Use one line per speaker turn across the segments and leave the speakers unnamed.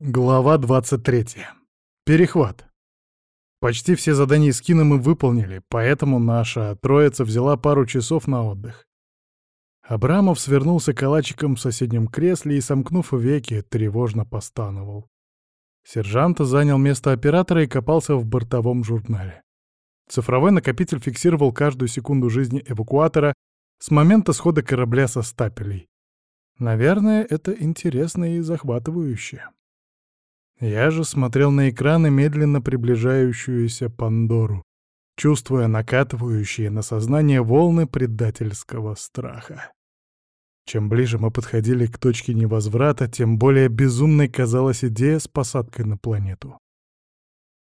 Глава 23. Перехват. Почти все задания скина мы выполнили, поэтому наша троица взяла пару часов на отдых. Абрамов свернулся калачиком в соседнем кресле и, сомкнув веки, тревожно постановал. Сержант занял место оператора и копался в бортовом журнале. Цифровой накопитель фиксировал каждую секунду жизни эвакуатора с момента схода корабля со стапелей. Наверное, это интересно и захватывающе. Я же смотрел на экраны медленно приближающуюся Пандору, чувствуя накатывающие на сознание волны предательского страха. Чем ближе мы подходили к точке невозврата, тем более безумной казалась идея с посадкой на планету.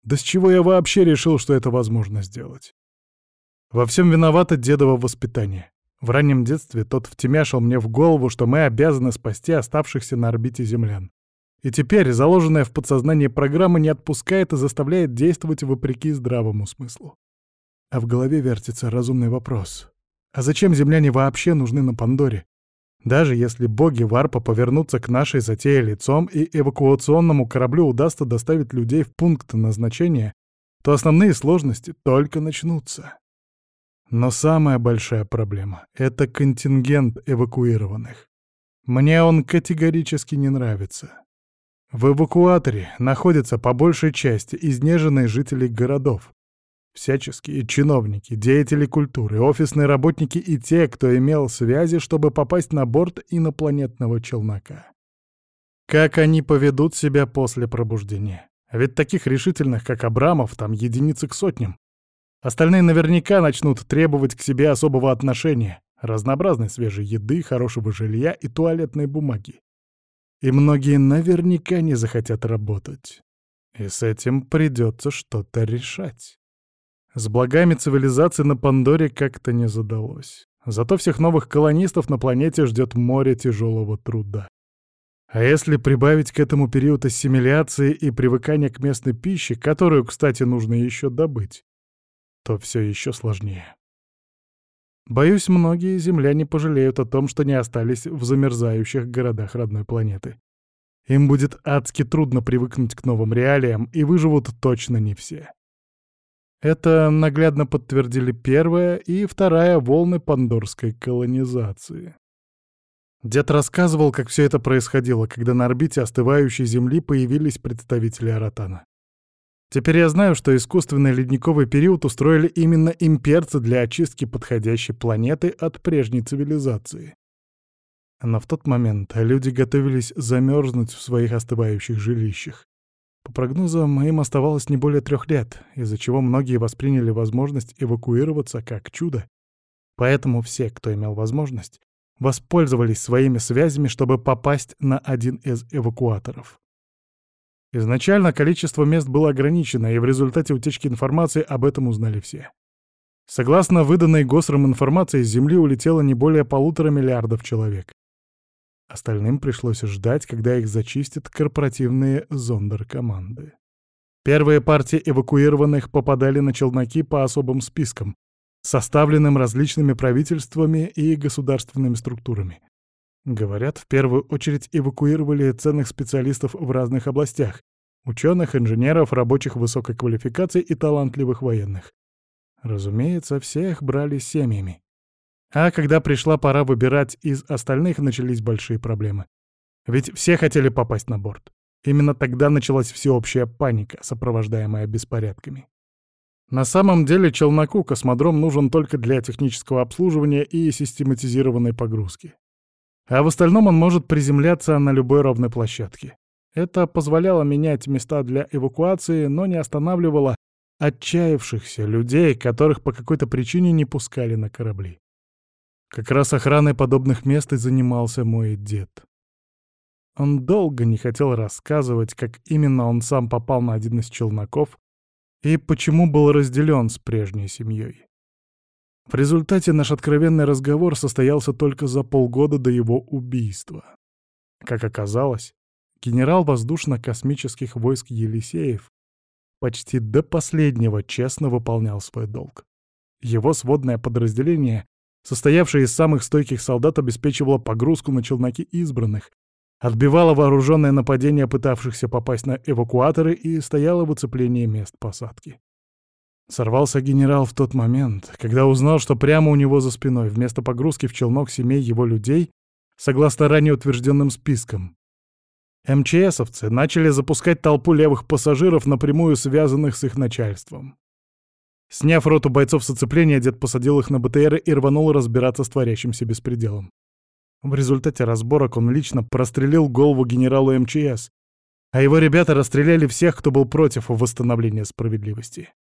Да с чего я вообще решил, что это возможно сделать? Во всем виновато дедово воспитание. В раннем детстве тот втемяшил мне в голову, что мы обязаны спасти оставшихся на орбите землян. И теперь заложенная в подсознание программа не отпускает и заставляет действовать вопреки здравому смыслу. А в голове вертится разумный вопрос. А зачем земляне вообще нужны на Пандоре? Даже если боги Варпа повернутся к нашей затее лицом и эвакуационному кораблю удастся доставить людей в пункт назначения, то основные сложности только начнутся. Но самая большая проблема — это контингент эвакуированных. Мне он категорически не нравится. В эвакуаторе находятся по большей части изнеженные жители городов. Всяческие чиновники, деятели культуры, офисные работники и те, кто имел связи, чтобы попасть на борт инопланетного челнока. Как они поведут себя после пробуждения? Ведь таких решительных, как Абрамов, там единицы к сотням. Остальные наверняка начнут требовать к себе особого отношения, разнообразной свежей еды, хорошего жилья и туалетной бумаги и многие наверняка не захотят работать. И с этим придется что-то решать. С благами цивилизации на Пандоре как-то не задалось. Зато всех новых колонистов на планете ждет море тяжелого труда. А если прибавить к этому период ассимиляции и привыкания к местной пище, которую, кстати, нужно еще добыть, то все еще сложнее. Боюсь, многие земляне пожалеют о том, что не остались в замерзающих городах родной планеты. Им будет адски трудно привыкнуть к новым реалиям, и выживут точно не все. Это наглядно подтвердили первая и вторая волны пандорской колонизации. Дед рассказывал, как все это происходило, когда на орбите остывающей Земли появились представители Аратана. Теперь я знаю, что искусственный ледниковый период устроили именно имперцы для очистки подходящей планеты от прежней цивилизации. Но в тот момент люди готовились замерзнуть в своих остывающих жилищах. По прогнозам, им оставалось не более трех лет, из-за чего многие восприняли возможность эвакуироваться как чудо. Поэтому все, кто имел возможность, воспользовались своими связями, чтобы попасть на один из эвакуаторов. Изначально количество мест было ограничено, и в результате утечки информации об этом узнали все. Согласно выданной ГОСРам информации, с Земли улетело не более полутора миллиардов человек. Остальным пришлось ждать, когда их зачистят корпоративные зондеркоманды. Первые партии эвакуированных попадали на челноки по особым спискам, составленным различными правительствами и государственными структурами. Говорят, в первую очередь эвакуировали ценных специалистов в разных областях — ученых, инженеров, рабочих высокой квалификации и талантливых военных. Разумеется, всех брали семьями. А когда пришла пора выбирать из остальных, начались большие проблемы. Ведь все хотели попасть на борт. Именно тогда началась всеобщая паника, сопровождаемая беспорядками. На самом деле челноку космодром нужен только для технического обслуживания и систематизированной погрузки а в остальном он может приземляться на любой ровной площадке. Это позволяло менять места для эвакуации, но не останавливало отчаявшихся людей, которых по какой-то причине не пускали на корабли. Как раз охраной подобных мест и занимался мой дед. Он долго не хотел рассказывать, как именно он сам попал на один из челноков и почему был разделен с прежней семьей. В результате наш откровенный разговор состоялся только за полгода до его убийства. Как оказалось, генерал воздушно-космических войск Елисеев почти до последнего честно выполнял свой долг. Его сводное подразделение, состоявшее из самых стойких солдат, обеспечивало погрузку на челноки избранных, отбивала вооруженное нападение пытавшихся попасть на эвакуаторы и стояла в оцеплении мест посадки. Сорвался генерал в тот момент, когда узнал, что прямо у него за спиной вместо погрузки в челнок семей его людей, согласно ранее утвержденным спискам, МЧСовцы начали запускать толпу левых пассажиров, напрямую связанных с их начальством. Сняв роту бойцов с оцепления, дед посадил их на БТР и рванул разбираться с творящимся беспределом. В результате разборок он лично прострелил голову генералу МЧС, а его ребята расстреляли всех, кто был против восстановления справедливости.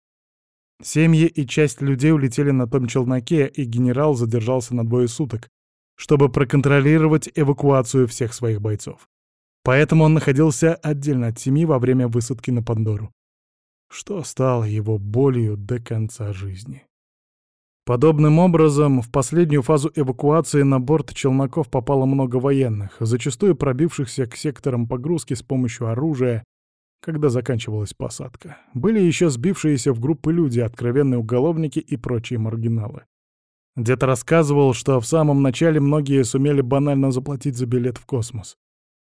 Семьи и часть людей улетели на том челноке, и генерал задержался на двое суток, чтобы проконтролировать эвакуацию всех своих бойцов. Поэтому он находился отдельно от семьи во время высадки на Пандору, что стало его болью до конца жизни. Подобным образом, в последнюю фазу эвакуации на борт челноков попало много военных, зачастую пробившихся к секторам погрузки с помощью оружия, когда заканчивалась посадка. Были еще сбившиеся в группы люди, откровенные уголовники и прочие маргиналы. Дед рассказывал, что в самом начале многие сумели банально заплатить за билет в космос.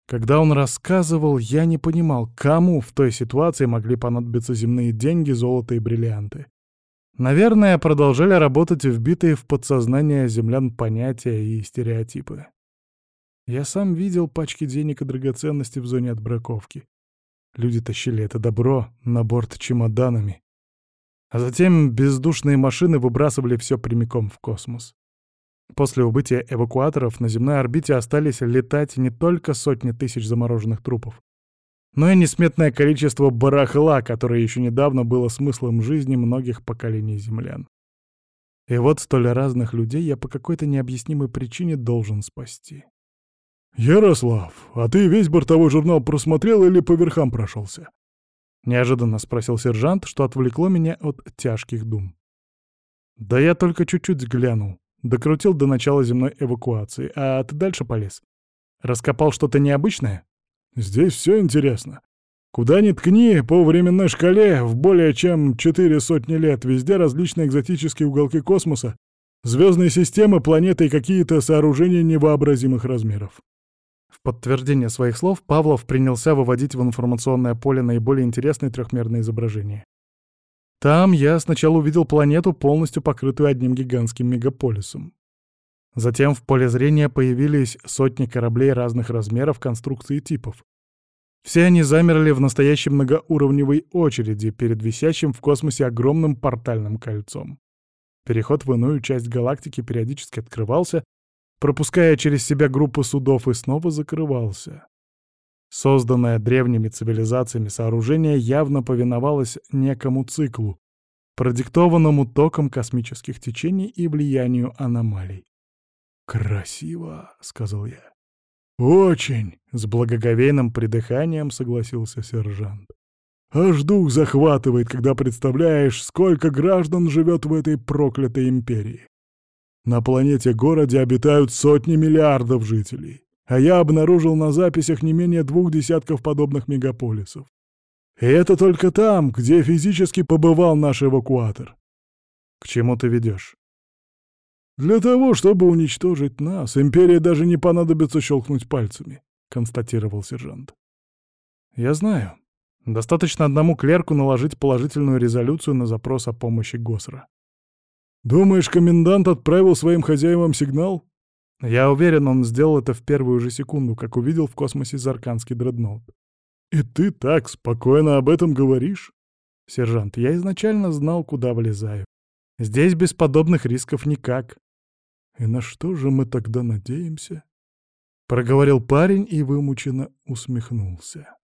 Когда он рассказывал, я не понимал, кому в той ситуации могли понадобиться земные деньги, золото и бриллианты. Наверное, продолжали работать вбитые в подсознание землян понятия и стереотипы. Я сам видел пачки денег и драгоценностей в зоне отбраковки. Люди тащили это добро на борт чемоданами. А затем бездушные машины выбрасывали все прямиком в космос. После убытия эвакуаторов на земной орбите остались летать не только сотни тысяч замороженных трупов, но и несметное количество барахла, которое еще недавно было смыслом жизни многих поколений землян. И вот столь разных людей я по какой-то необъяснимой причине должен спасти. «Ярослав, а ты весь бортовой журнал просмотрел или по верхам прошелся?» Неожиданно спросил сержант, что отвлекло меня от тяжких дум. «Да я только чуть-чуть взглянул. Докрутил до начала земной эвакуации. А ты дальше полез? Раскопал что-то необычное?» Здесь все интересно. Куда ни ткни, по временной шкале, в более чем четыре сотни лет, везде различные экзотические уголки космоса, звездные системы, планеты и какие-то сооружения невообразимых размеров. Подтверждение своих слов Павлов принялся выводить в информационное поле наиболее интересные трехмерные изображения. Там я сначала увидел планету, полностью покрытую одним гигантским мегаполисом. Затем в поле зрения появились сотни кораблей разных размеров, конструкций и типов. Все они замерли в настоящей многоуровневой очереди перед висящим в космосе огромным портальным кольцом. Переход в иную часть галактики периодически открывался, пропуская через себя группы судов и снова закрывался. Созданное древними цивилизациями сооружение явно повиновалось некому циклу, продиктованному током космических течений и влиянию аномалий. «Красиво», — сказал я. «Очень», — с благоговейным придыханием согласился сержант. «Аж дух захватывает, когда представляешь, сколько граждан живет в этой проклятой империи. На планете-городе обитают сотни миллиардов жителей, а я обнаружил на записях не менее двух десятков подобных мегаполисов. И это только там, где физически побывал наш эвакуатор. К чему ты ведешь? «Для того, чтобы уничтожить нас, империи даже не понадобится щелкнуть пальцами», — констатировал сержант. «Я знаю. Достаточно одному клерку наложить положительную резолюцию на запрос о помощи Госра». «Думаешь, комендант отправил своим хозяевам сигнал?» Я уверен, он сделал это в первую же секунду, как увидел в космосе зарканский дредноут. «И ты так спокойно об этом говоришь?» «Сержант, я изначально знал, куда влезаю. Здесь без подобных рисков никак. «И на что же мы тогда надеемся?» Проговорил парень и вымученно усмехнулся.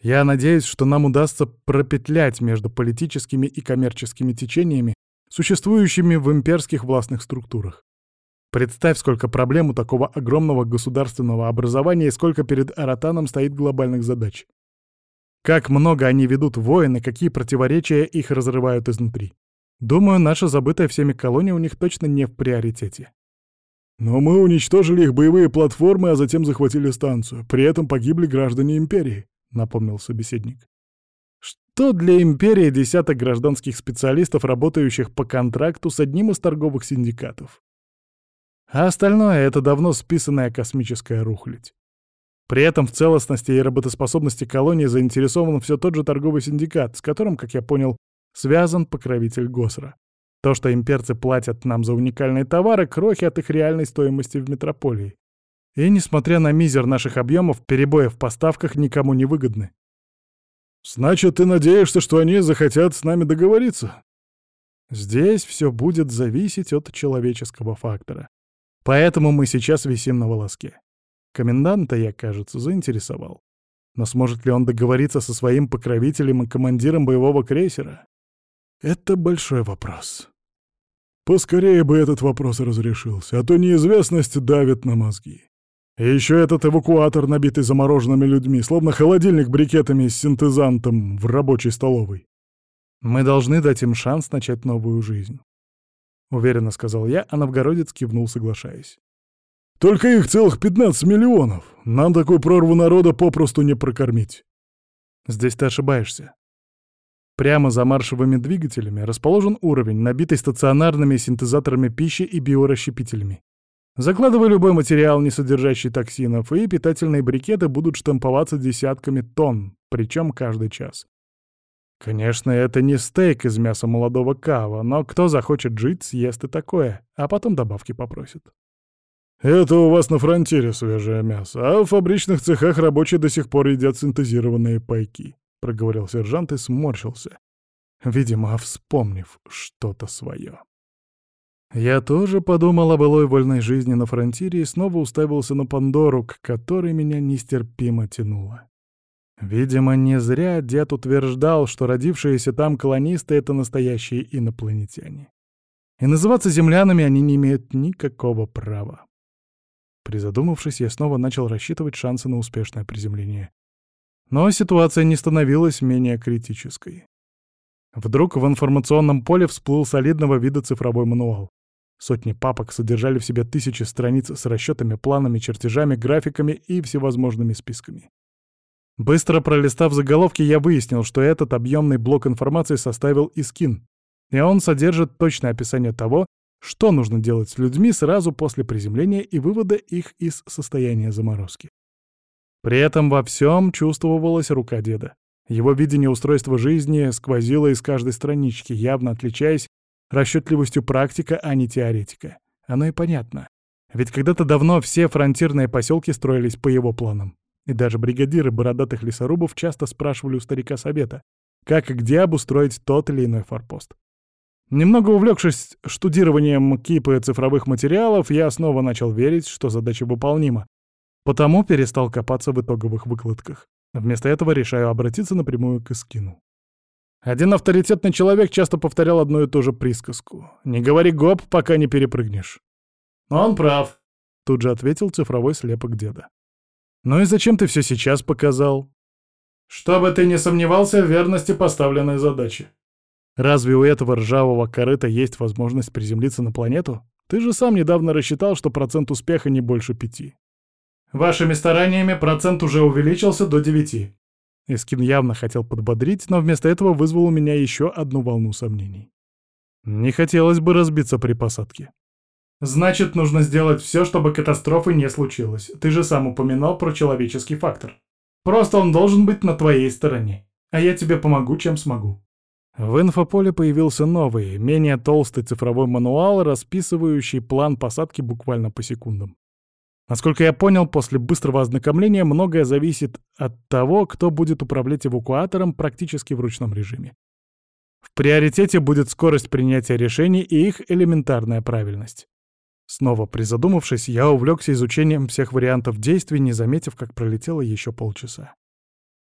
«Я надеюсь, что нам удастся пропетлять между политическими и коммерческими течениями, существующими в имперских властных структурах. Представь, сколько проблем у такого огромного государственного образования и сколько перед Аратаном стоит глобальных задач. Как много они ведут войны, какие противоречия их разрывают изнутри. Думаю, наша забытая всеми колония у них точно не в приоритете. Но мы уничтожили их боевые платформы, а затем захватили станцию. При этом погибли граждане Империи, — напомнил собеседник. Что для Империи десяток гражданских специалистов, работающих по контракту с одним из торговых синдикатов? А остальное — это давно списанная космическая рухлядь. При этом в целостности и работоспособности колонии заинтересован все тот же торговый синдикат, с которым, как я понял, связан покровитель Госра. То, что имперцы платят нам за уникальные товары, крохи от их реальной стоимости в метрополии. И, несмотря на мизер наших объемов, перебои в поставках никому не выгодны. «Значит, ты надеешься, что они захотят с нами договориться?» Здесь все будет зависеть от человеческого фактора. Поэтому мы сейчас висим на волоске. Коменданта я, кажется, заинтересовал. Но сможет ли он договориться со своим покровителем и командиром боевого крейсера? Это большой вопрос. Поскорее бы этот вопрос разрешился, а то неизвестность давит на мозги. И еще этот эвакуатор, набитый замороженными людьми, словно холодильник брикетами с синтезантом в рабочей столовой. Мы должны дать им шанс начать новую жизнь. Уверенно сказал я, а новгородец кивнул, соглашаясь. Только их целых 15 миллионов. Нам такую прорву народа попросту не прокормить. Здесь ты ошибаешься. Прямо за маршевыми двигателями расположен уровень, набитый стационарными синтезаторами пищи и биорасщепителями. Закладывай любой материал, не содержащий токсинов, и питательные брикеты будут штамповаться десятками тонн, причем каждый час. Конечно, это не стейк из мяса молодого кава, но кто захочет жить, съест и такое, а потом добавки попросит. «Это у вас на фронтире свежее мясо, а в фабричных цехах рабочие до сих пор едят синтезированные пайки», — проговорил сержант и сморщился, видимо, вспомнив что-то свое. Я тоже подумал о былой вольной жизни на фронтире и снова уставился на Пандору, к которой меня нестерпимо тянуло. Видимо, не зря дед утверждал, что родившиеся там колонисты — это настоящие инопланетяне. И называться землянами они не имеют никакого права. Призадумавшись, я снова начал рассчитывать шансы на успешное приземление. Но ситуация не становилась менее критической. Вдруг в информационном поле всплыл солидного вида цифровой мануал. Сотни папок содержали в себе тысячи страниц с расчетами, планами, чертежами, графиками и всевозможными списками. Быстро пролистав заголовки, я выяснил, что этот объемный блок информации составил Искин, и он содержит точное описание того, что нужно делать с людьми сразу после приземления и вывода их из состояния заморозки? При этом во всем чувствовалась рука деда. Его видение устройства жизни сквозило из каждой странички, явно отличаясь расчетливостью практика, а не теоретика. Оно и понятно. Ведь когда-то давно все фронтирные поселки строились по его планам. И даже бригадиры бородатых лесорубов часто спрашивали у старика совета, как и где обустроить тот или иной форпост. Немного увлекшись штудированием кипы цифровых материалов, я снова начал верить, что задача выполнима. Потому перестал копаться в итоговых выкладках. Вместо этого решаю обратиться напрямую к Искину. Один авторитетный человек часто повторял одну и ту же присказку. «Не говори гоп, пока не перепрыгнешь». «Он прав», — тут же ответил цифровой слепок деда. «Ну и зачем ты все сейчас показал?» «Чтобы ты не сомневался в верности поставленной задачи», Разве у этого ржавого корыта есть возможность приземлиться на планету? Ты же сам недавно рассчитал, что процент успеха не больше пяти. Вашими стараниями процент уже увеличился до девяти. Эскин явно хотел подбодрить, но вместо этого вызвал у меня еще одну волну сомнений. Не хотелось бы разбиться при посадке. Значит, нужно сделать все, чтобы катастрофы не случилось. Ты же сам упоминал про человеческий фактор. Просто он должен быть на твоей стороне. А я тебе помогу, чем смогу. В инфополе появился новый, менее толстый цифровой мануал, расписывающий план посадки буквально по секундам. Насколько я понял, после быстрого ознакомления многое зависит от того, кто будет управлять эвакуатором практически в ручном режиме. В приоритете будет скорость принятия решений и их элементарная правильность. Снова призадумавшись, я увлекся изучением всех вариантов действий, не заметив, как пролетело еще полчаса.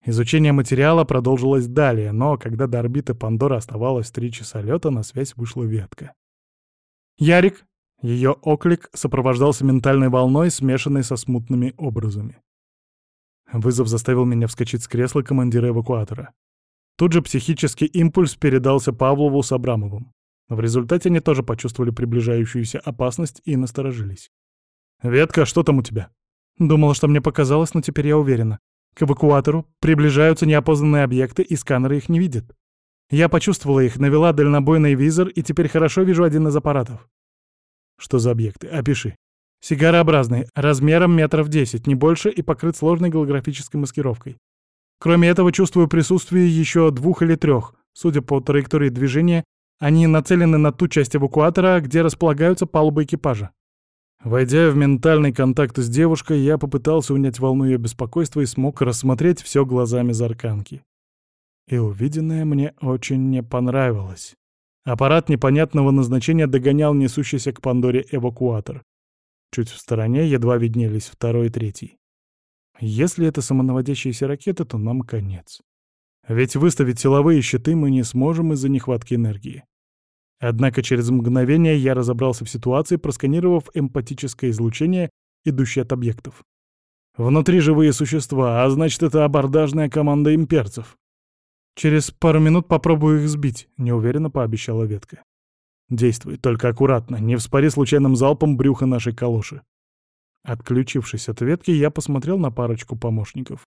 Изучение материала продолжилось далее, но когда до орбиты Пандора оставалось три часа лета, на связь вышла ветка. «Ярик!» Ее оклик сопровождался ментальной волной, смешанной со смутными образами. Вызов заставил меня вскочить с кресла командира эвакуатора. Тут же психический импульс передался Павлову с Абрамовым. В результате они тоже почувствовали приближающуюся опасность и насторожились. «Ветка, что там у тебя?» «Думала, что мне показалось, но теперь я уверена. К эвакуатору приближаются неопознанные объекты, и сканеры их не видят. Я почувствовала их, навела дальнобойный визор, и теперь хорошо вижу один из аппаратов. Что за объекты? Опиши. Сигарообразный, размером метров 10, не больше, и покрыт сложной голографической маскировкой. Кроме этого, чувствую присутствие еще двух или трех. Судя по траектории движения, они нацелены на ту часть эвакуатора, где располагаются палубы экипажа. Войдя в ментальный контакт с девушкой, я попытался унять волну ее беспокойства и смог рассмотреть все глазами Зарканки. И увиденное мне очень не понравилось. Аппарат непонятного назначения догонял несущийся к Пандоре эвакуатор. Чуть в стороне едва виднелись второй и третий. Если это самонаводящиеся ракеты, то нам конец. Ведь выставить силовые щиты мы не сможем из-за нехватки энергии. Однако через мгновение я разобрался в ситуации, просканировав эмпатическое излучение, идущее от объектов. Внутри живые существа, а значит, это абордажная команда имперцев. Через пару минут попробую их сбить, неуверенно пообещала ветка. Действуй, только аккуратно, не вспори случайным залпом брюха нашей калоши. Отключившись от ветки, я посмотрел на парочку помощников.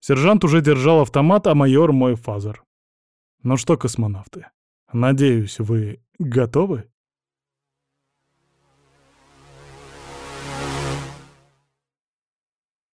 Сержант уже держал автомат, а майор — мой фазер. Ну что, космонавты, надеюсь, вы готовы?